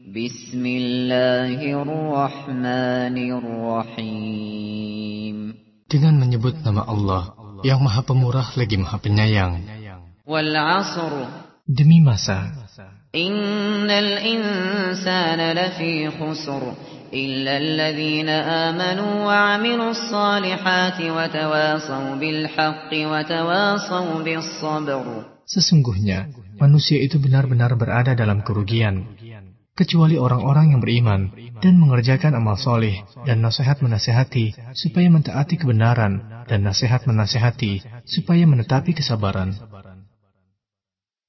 Bismillahirrahmanirrahim. Dengan menyebut nama Allah yang Maha Pemurah lagi Maha Penyayang. Wal 'asr. Demi masa. Innal insana lafi khusr illa alladhina amanu wa 'amilus salihati wa tawasaw bil haqqi wa tawasaw bis sabr. Sesungguhnya manusia itu benar-benar berada dalam kerugian kecuali orang-orang yang beriman dan mengerjakan amal soleh dan nasihat menasehati supaya mentaati kebenaran dan nasihat menasehati supaya menetapi kesabaran.